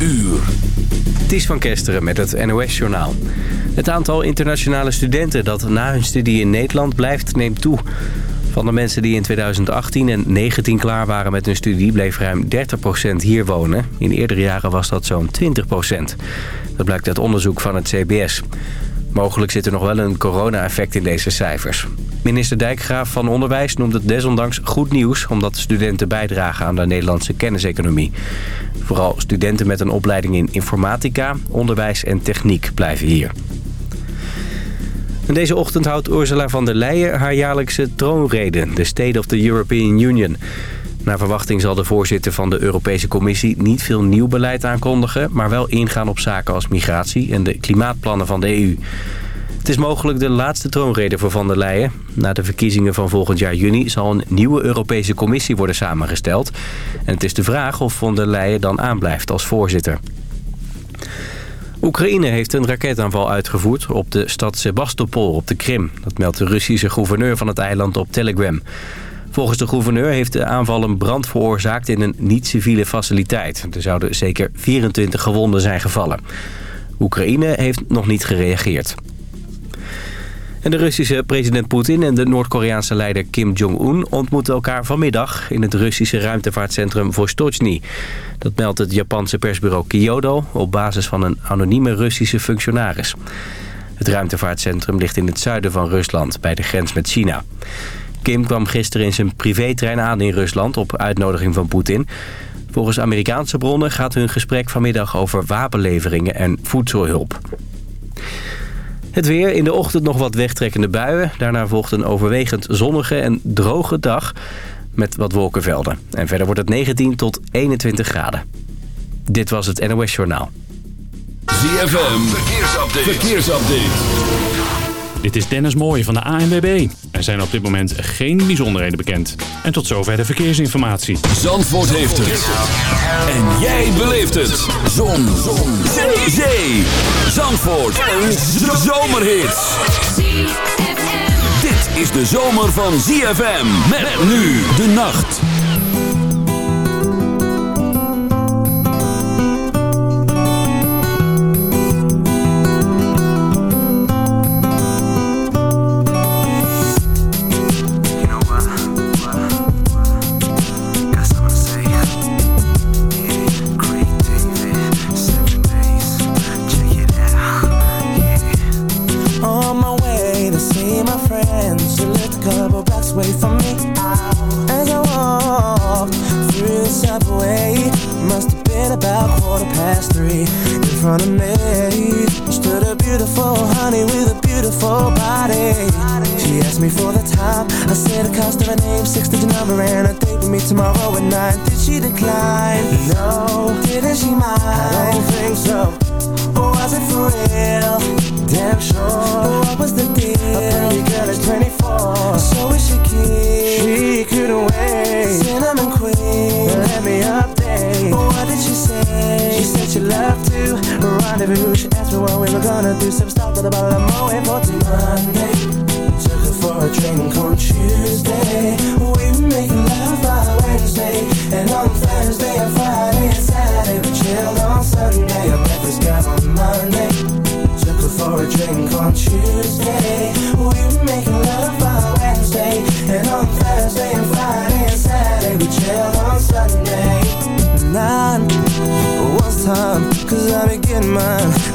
uur. Ties van Kesteren met het NOS-journaal. Het aantal internationale studenten dat na hun studie in Nederland blijft neemt toe. Van de mensen die in 2018 en 2019 klaar waren met hun studie... bleef ruim 30% hier wonen. In eerdere jaren was dat zo'n 20%. Dat blijkt uit onderzoek van het CBS. Mogelijk zit er nog wel een corona-effect in deze cijfers. Minister Dijkgraaf van Onderwijs noemt het desondanks goed nieuws... omdat studenten bijdragen aan de Nederlandse kenniseconomie. Vooral studenten met een opleiding in informatica, onderwijs en techniek blijven hier. En deze ochtend houdt Ursula von der Leyen haar jaarlijkse troonrede... de State of the European Union... Naar verwachting zal de voorzitter van de Europese Commissie niet veel nieuw beleid aankondigen... maar wel ingaan op zaken als migratie en de klimaatplannen van de EU. Het is mogelijk de laatste troonrede voor Van der Leyen. Na de verkiezingen van volgend jaar juni zal een nieuwe Europese Commissie worden samengesteld. En het is de vraag of Van der Leyen dan aanblijft als voorzitter. Oekraïne heeft een raketaanval uitgevoerd op de stad Sebastopol op de Krim. Dat meldt de Russische gouverneur van het eiland op Telegram. Volgens de gouverneur heeft de aanval een brand veroorzaakt in een niet-civiele faciliteit. Er zouden zeker 24 gewonden zijn gevallen. Oekraïne heeft nog niet gereageerd. En de Russische president Poetin en de Noord-Koreaanse leider Kim Jong-un ontmoeten elkaar vanmiddag in het Russische ruimtevaartcentrum Vostochny. Dat meldt het Japanse persbureau Kyodo op basis van een anonieme Russische functionaris. Het ruimtevaartcentrum ligt in het zuiden van Rusland, bij de grens met China. Kim kwam gisteren in zijn privétrein aan in Rusland op uitnodiging van Poetin. Volgens Amerikaanse bronnen gaat hun gesprek vanmiddag over wapenleveringen en voedselhulp. Het weer, in de ochtend nog wat wegtrekkende buien. Daarna volgt een overwegend zonnige en droge dag met wat wolkenvelden. En verder wordt het 19 tot 21 graden. Dit was het NOS Journaal. ZFM, verkeersupdate. verkeersupdate. Dit is Dennis Mooij van de ANWB. Er zijn op dit moment geen bijzonderheden bekend. En tot zover de verkeersinformatie. Zandvoort heeft het. En jij beleeft het. Zon. Zon. Zee. Zee. Zandvoort. Een zomerhit. Dit is de zomer van ZFM. Met nu de nacht.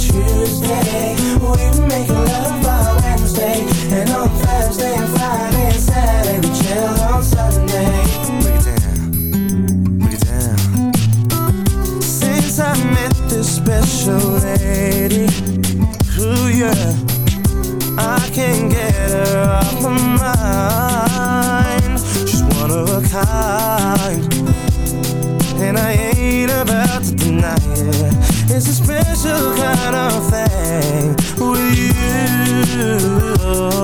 Tuesday. We make love by Wednesday. And on Thursday and Friday and Saturday, we chill on Sunday. Break it down. Break it down. Since I met this special lady, ooh yeah, I can't get her off my mind. She's one of a kind. And I ain't about to deny it. It's a special special kind of thing with you.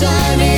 shining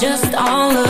just all of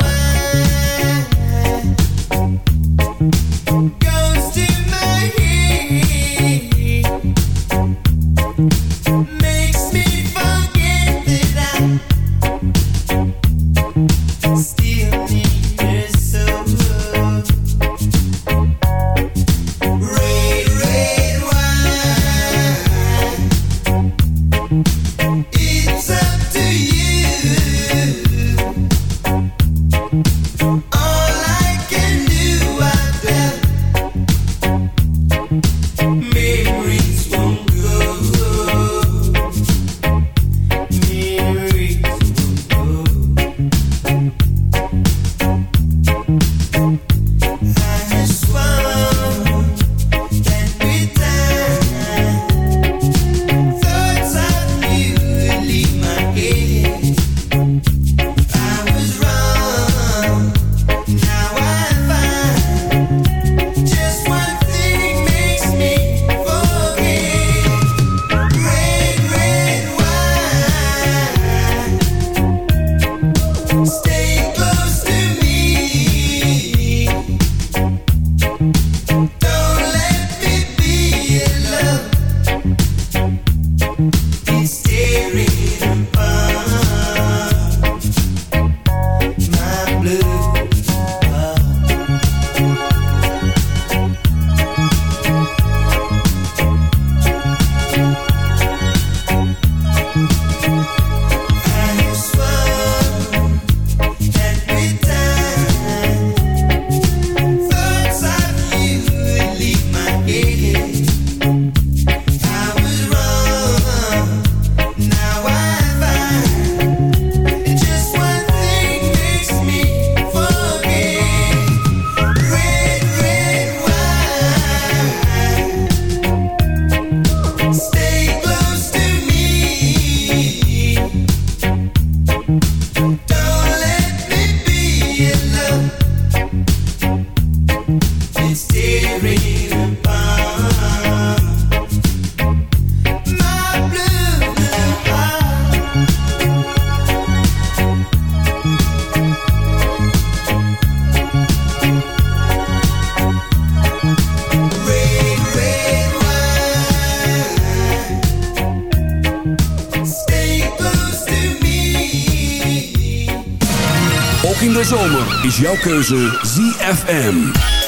Jouw keuze ZFM.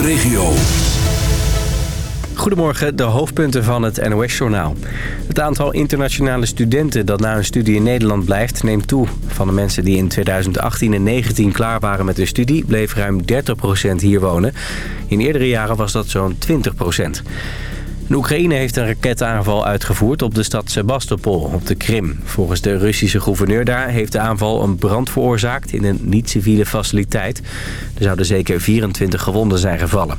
Regio. Goedemorgen, de hoofdpunten van het NOS-journaal. Het aantal internationale studenten dat na een studie in Nederland blijft neemt toe. Van de mensen die in 2018 en 2019 klaar waren met hun studie... bleef ruim 30% hier wonen. In eerdere jaren was dat zo'n 20%. De Oekraïne heeft een raketaanval uitgevoerd op de stad Sebastopol op de Krim. Volgens de Russische gouverneur daar heeft de aanval een brand veroorzaakt in een niet-civiele faciliteit. Er zouden zeker 24 gewonden zijn gevallen.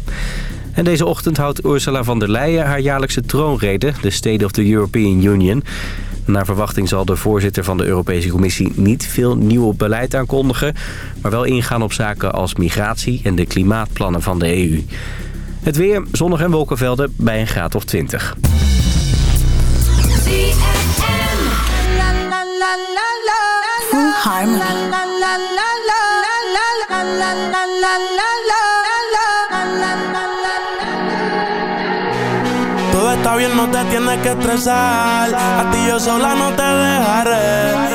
En deze ochtend houdt Ursula von der Leyen haar jaarlijkse troonrede, de State of the European Union. Naar verwachting zal de voorzitter van de Europese Commissie niet veel nieuw beleid aankondigen... maar wel ingaan op zaken als migratie en de klimaatplannen van de EU. Het weer, zonnig en wolkenvelden bij een graad of 20. Full harmony. Todo está bien, no te tienes que estresar. A ti yo sola no te dejaré.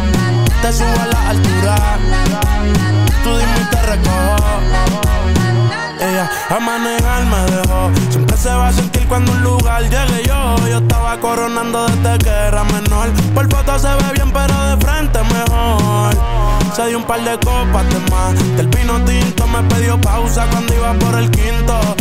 te subo a la altura. Tú dime y te. Ella a manejar me dejó. Siempre se va a sentir cuando un lugar llegue yo. Yo estaba coronando desde que era menor. Por foto se ve bien, pero de frente mejor. Se dio un par de copas de más. Del vino tinto me pidió pausa cuando iba por el quinto.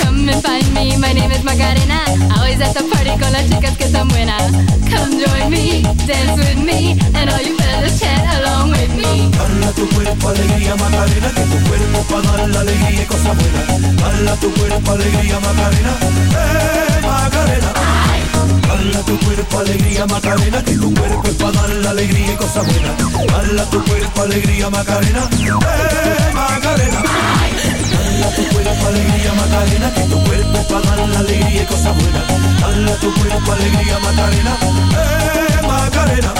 Come and find me, my name is Macarena. Always at the party con las chicas que están buenas. Come join me, dance with me, and all you fellas chat along with me. Dala tu cuerpo alegría Macarena, que tu cuerpo para dar la alegría y cosas buenas. Dala tu cuerpo alegría Macarena, eh Macarena. Dala tu cuerpo alegría Macarena, que tu cuerpo es para dar la alegría y cosas buenas. Dala tu cuerpo alegría Macarena, eh Macarena. Dala tu cuerpo alegría Macarena, que tu cuerpo es para dar la alegría y cosas buenas. Dala tu cuerpo alegría Macarena, eh Macarena.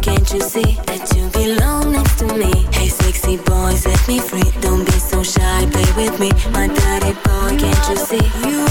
can't you see that you belong next to me? Hey, sexy me free. Don't be so shy, play with me. My dirty boy, can't you see? You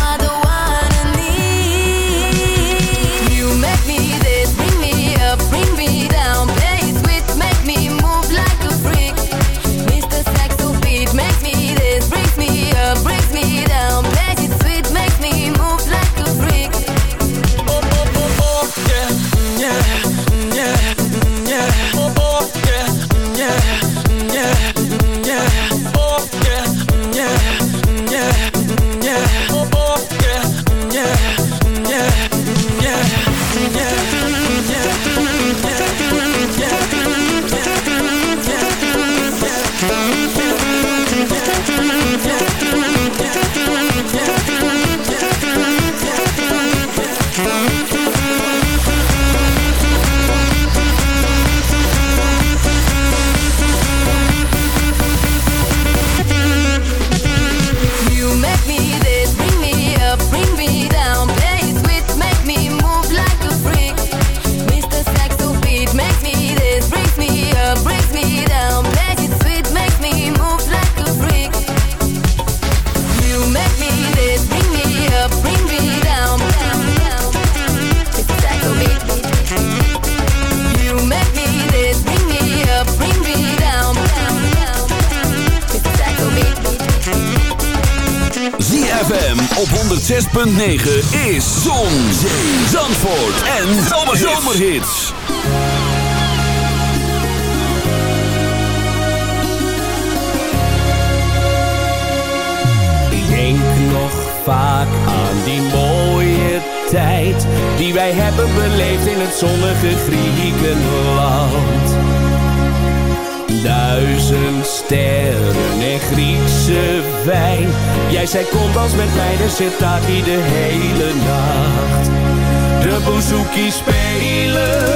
106.9 is Zon, Zee, Zandvoort en Zomerhits. Ik denk nog vaak aan die mooie tijd die wij hebben beleefd in het zonnige Griekenland. Duizend sterren en Griekse wijn. Jij zei kom als met mij, dan zit daar die de hele nacht. De bouzouki spelen.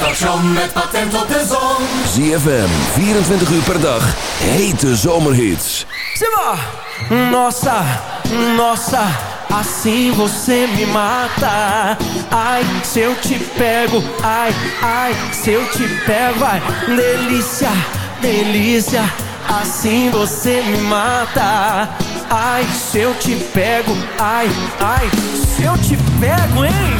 Station met patent op de zon. ZFM, 24 uur per dag, hete zomerhits. Simba! Nossa, nossa, assim você me mata. Ai, se eu te pego, ai, ai, se eu te pego, vai. Delícia, delícia, assim você me mata. Ai, se eu te pego, ai, ai, se eu te pego, hein?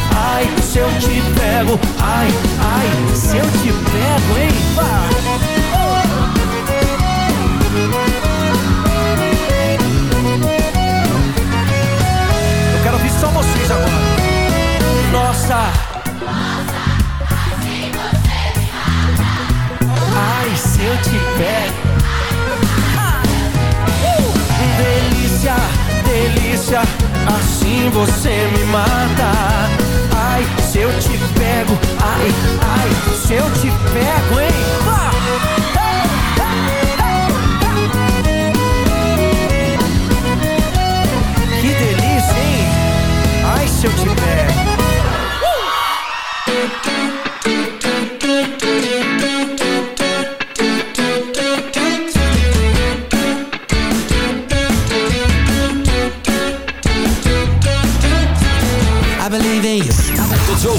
Ai, se eu te pego, ai, ai, se eu te pego, hein? Eu quero ouvir só vocês agora. Nossa! Ai, se eu te pego. Ah! Uh! Delícia, delícia, assim você me mata. Ai, se eu te pego, ai, ai, se eu te pego, hein? Que delícia, hein? Ai, se eu te pego. I